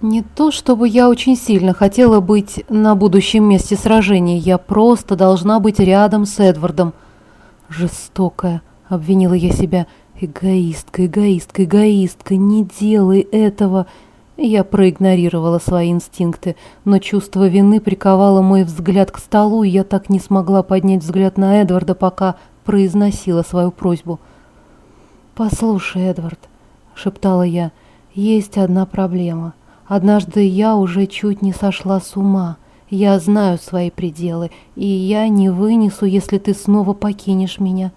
Не то, чтобы я очень сильно хотела быть на будущем месте сражения, я просто должна быть рядом с Эдвардом. Жестокая, обвинила я себя, эгоистка, эгоистка, эгоистка, не делай этого. Я проигнорировала свои инстинкты, но чувство вины приковало мой взгляд к столу, и я так не смогла поднять взгляд на Эдварда, пока произносила свою просьбу. «Послушай, Эдвард», — шептала я, — «есть одна проблема. Однажды я уже чуть не сошла с ума. Я знаю свои пределы, и я не вынесу, если ты снова покинешь меня».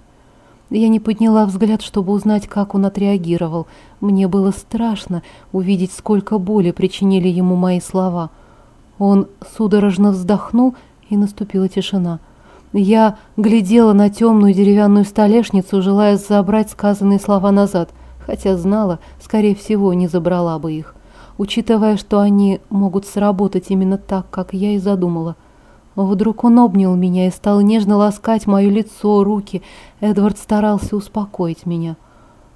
Я не подняла взгляд, чтобы узнать, как он отреагировал. Мне было страшно увидеть, сколько боли причинили ему мои слова. Он судорожно вздохнул, и наступила тишина. Я глядела на темную деревянную столешницу, желая забрать сказанные слова назад, хотя знала, скорее всего, не забрала бы их, учитывая, что они могут сработать именно так, как я и задумала. Вдруг он обнял меня и стал нежно ласкать мое лицо, руки. Эдвард старался успокоить меня.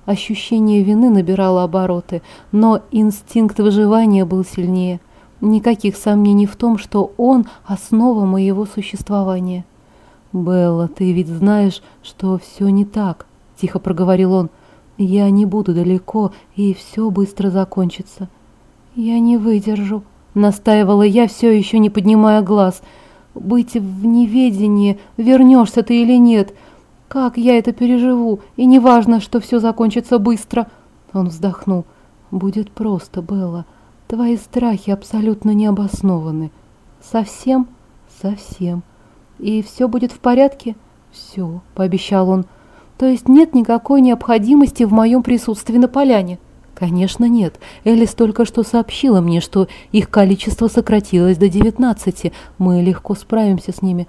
Ощущение вины набирало обороты, но инстинкт выживания был сильнее. Никаких сомнений в том, что он – основа моего существования. «Белла, ты ведь знаешь, что все не так», – тихо проговорил он. «Я не буду далеко, и все быстро закончится». «Я не выдержу», – настаивала я, все еще не поднимая глаз – быть в неведении, вернешься ты или нет. Как я это переживу? И не важно, что все закончится быстро. Он вздохнул. Будет просто, Белла. Твои страхи абсолютно необоснованы. Совсем? Совсем. И все будет в порядке? Все, пообещал он. То есть нет никакой необходимости в моем присутствии на поляне? Конечно, нет. Элис только что сообщила мне, что их количество сократилось до 19. Мы легко справимся с ними.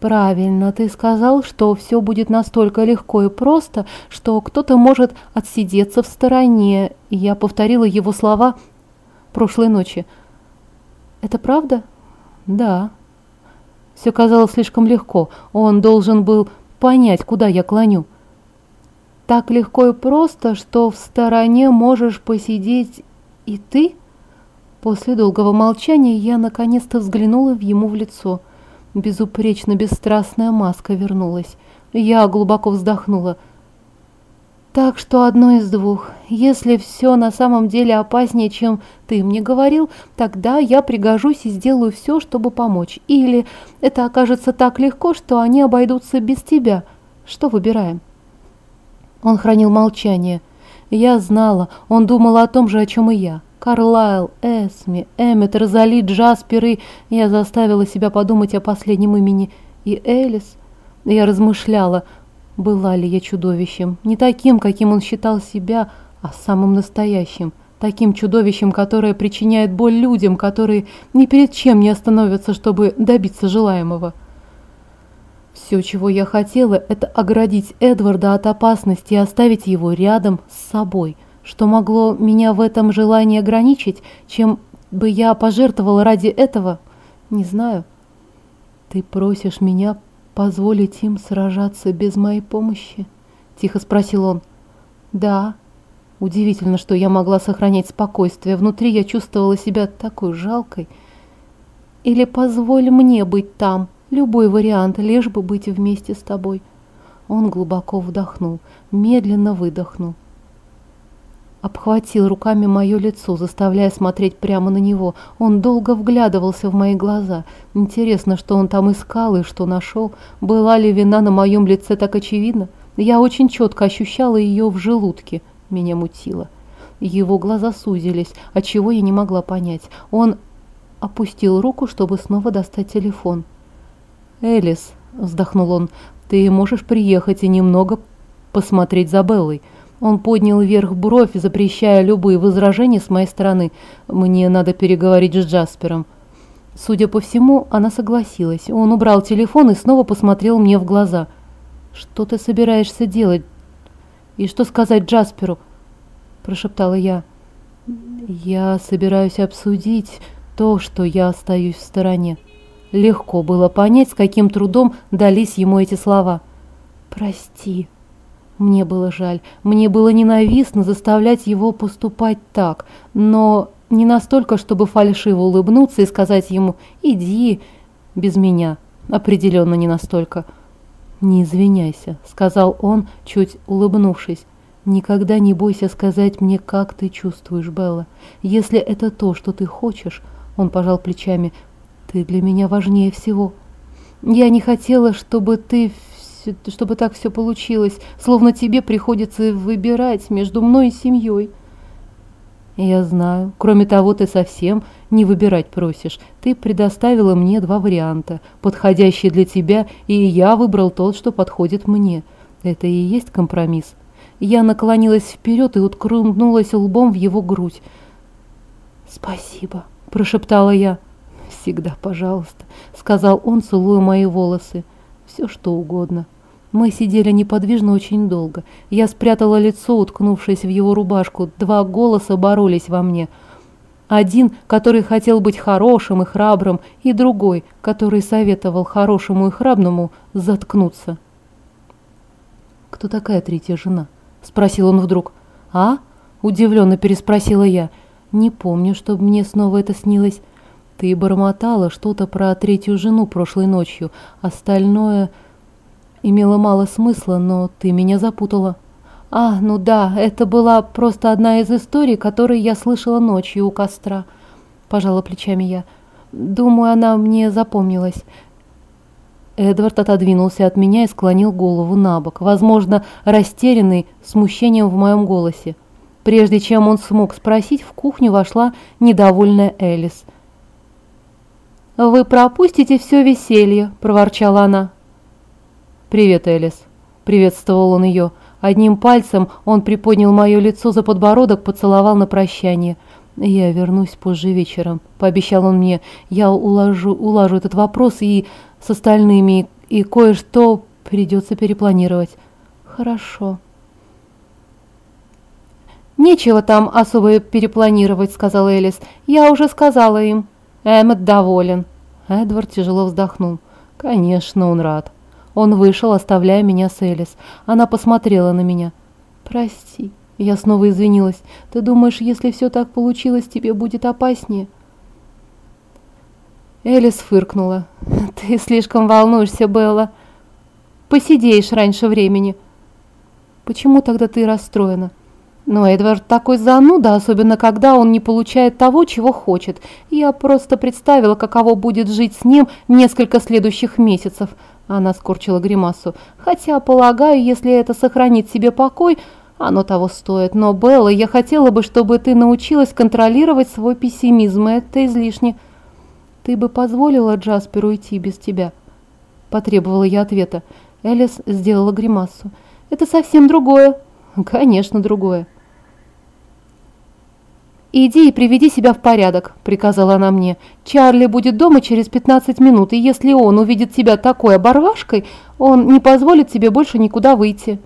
Правильно, ты сказал, что все будет настолько легко и просто, что кто-то может отсидеться в стороне. Я повторила его слова прошлой ночи. Это правда? Да. Все казалось слишком легко. Он должен был понять, куда я клоню. Так легко и просто, что в стороне можешь посидеть и ты? После долгого молчания я наконец-то взглянула в ему в лицо. Безупречно бесстрастная маска вернулась. Я глубоко вздохнула. Так что одно из двух. Если все на самом деле опаснее, чем ты мне говорил, тогда я пригожусь и сделаю все, чтобы помочь. Или это окажется так легко, что они обойдутся без тебя. Что выбираем? Он хранил молчание. Я знала, он думал о том же, о чем и я. Карлайл, Эсми, Эммет, Розали, Джаспер и... Я заставила себя подумать о последнем имени. И Элис. Я размышляла, была ли я чудовищем. Не таким, каким он считал себя, а самым настоящим. Таким чудовищем, которое причиняет боль людям, которые ни перед чем не остановятся, чтобы добиться желаемого. Все, чего я хотела, это оградить Эдварда от опасности и оставить его рядом с собой. Что могло меня в этом желании ограничить, чем бы я пожертвовала ради этого, не знаю. Ты просишь меня позволить им сражаться без моей помощи? Тихо спросил он. Да. Удивительно, что я могла сохранять спокойствие. Внутри я чувствовала себя такой жалкой. Или позволь мне быть там, Любой вариант, лишь бы быть вместе с тобой. Он глубоко вдохнул, медленно выдохнул. Обхватил руками мое лицо, заставляя смотреть прямо на него. Он долго вглядывался в мои глаза. Интересно, что он там искал и что нашел. Была ли вина на моем лице так очевидна? Я очень четко ощущала ее в желудке. Меня мутило. Его глаза сузились, отчего я не могла понять. Он опустил руку, чтобы снова достать телефон. «Элис», — вздохнул он, — «ты можешь приехать и немного посмотреть за Беллой». Он поднял вверх бровь, запрещая любые возражения с моей стороны. «Мне надо переговорить с Джаспером». Судя по всему, она согласилась. Он убрал телефон и снова посмотрел мне в глаза. «Что ты собираешься делать? И что сказать Джасперу?» Прошептала я. «Я собираюсь обсудить то, что я остаюсь в стороне». Легко было понять, с каким трудом дались ему эти слова. «Прости». Мне было жаль, мне было ненавистно заставлять его поступать так, но Не настолько, чтобы фальшиво улыбнуться и сказать ему «иди без меня». Определенно не настолько. «Не извиняйся», — сказал он, чуть улыбнувшись. «Никогда не бойся сказать мне, как ты чувствуешь, Белла. Если это то, что ты хочешь...» Он пожал плечами. «Ты для меня важнее всего. Я не хотела, чтобы ты... чтобы так все получилось, словно тебе приходится выбирать между мной и семьей». «Я знаю. Кроме того, ты совсем не выбирать просишь. Ты предоставила мне два варианта, подходящие для тебя, и я выбрал тот, что подходит мне. Это и есть компромисс». Я наклонилась вперед и уткнулась лбом в его грудь. «Спасибо», – прошептала я. «Всегда, пожалуйста», – сказал он, целуя мои волосы. «Все что угодно». Мы сидели неподвижно очень долго. Я спрятала лицо, уткнувшись в его рубашку. Два голоса боролись во мне. Один, который хотел быть хорошим и храбрым, и другой, который советовал хорошему и храбному заткнуться. «Кто такая третья жена?» – спросил он вдруг. «А?» – удивленно переспросила я. «Не помню, чтобы мне снова это снилось. Ты бормотала что-то про третью жену прошлой ночью. Остальное...» имело мало смысла, но ты меня запутала. А, ну да, это была просто одна из историй, которые я слышала ночью у костра. Пожала плечами я. Думаю, она мне запомнилась. Эдвард отодвинулся от меня и склонил голову на бок, возможно, растерянный смущением в моем голосе. Прежде чем он смог спросить, в кухню вошла недовольная Элис. «Вы пропустите все веселье», – проворчала она. «Привет, Элис!» – приветствовал он ее. Одним пальцем он приподнял мое лицо за подбородок, поцеловал на прощание. «Я вернусь позже вечером», – пообещал он мне. «Я уложу, улажу этот вопрос и с остальными, и кое-что придется перепланировать». «Хорошо». «Нечего там особо перепланировать», – сказала Элис. «Я уже сказала им». Эммет доволен. Эдвард тяжело вздохнул. «Конечно, он рад». Он вышел, оставляя меня с Элис. Она посмотрела на меня. «Прости». Я снова извинилась. «Ты думаешь, если все так получилось, тебе будет опаснее?» Элис фыркнула. «Ты слишком волнуешься, Белла. Посидеешь раньше времени». «Почему тогда ты расстроена?» Но Эдвард такой зануда, особенно когда он не получает того, чего хочет. Я просто представила, каково будет жить с ним несколько следующих месяцев. Она скорчила гримасу. «Хотя, полагаю, если это сохранит себе покой, оно того стоит. Но, Белла, я хотела бы, чтобы ты научилась контролировать свой пессимизм. Это излишне». «Ты бы позволила Джасперу уйти без тебя?» Потребовала я ответа. Элис сделала гримасу. «Это совсем другое». «Конечно, другое». «Иди и приведи себя в порядок», – приказала она мне. «Чарли будет дома через 15 минут, и если он увидит тебя такой оборвашкой, он не позволит тебе больше никуда выйти».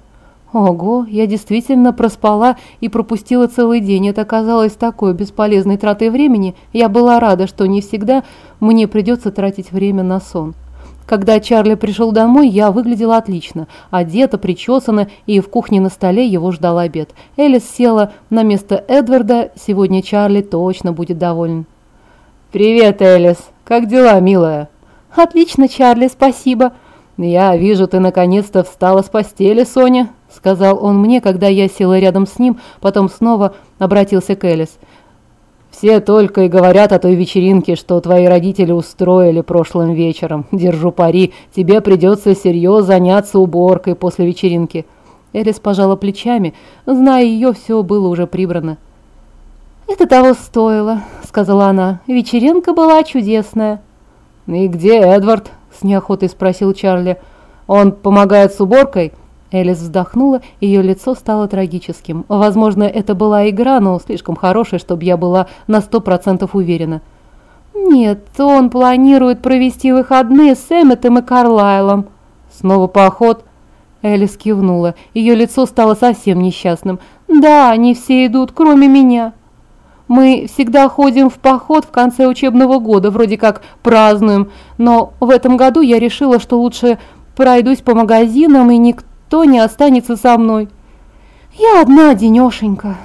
Ого, я действительно проспала и пропустила целый день. Это оказалось такой бесполезной тратой времени. Я была рада, что не всегда мне придется тратить время на сон. Когда Чарли пришел домой, я выглядела отлично. Одета, причесана, и в кухне на столе его ждал обед. Элис села на место Эдварда. Сегодня Чарли точно будет доволен. «Привет, Элис. Как дела, милая?» «Отлично, Чарли, спасибо». «Я вижу, ты наконец-то встала с постели, Соня», — сказал он мне, когда я села рядом с ним, потом снова обратился к Элис. Все только и говорят о той вечеринке, что твои родители устроили прошлым вечером. Держу пари, тебе придется серьезно заняться уборкой после вечеринки». Элис пожала плечами. Зная ее, все было уже прибрано. «Это того стоило», — сказала она. «Вечеринка была чудесная». «И где Эдвард?» — с неохотой спросил Чарли. «Он помогает с уборкой?» Элис вздохнула, ее лицо стало трагическим. Возможно, это была игра, но слишком хорошая, чтобы я была на сто процентов уверена. «Нет, он планирует провести выходные с Эмметом и Карлайлом». «Снова поход?» Элис кивнула. Ее лицо стало совсем несчастным. «Да, они все идут, кроме меня. Мы всегда ходим в поход в конце учебного года, вроде как празднуем, но в этом году я решила, что лучше пройдусь по магазинам, и никто никто не останется со мной. Я одна денешенька.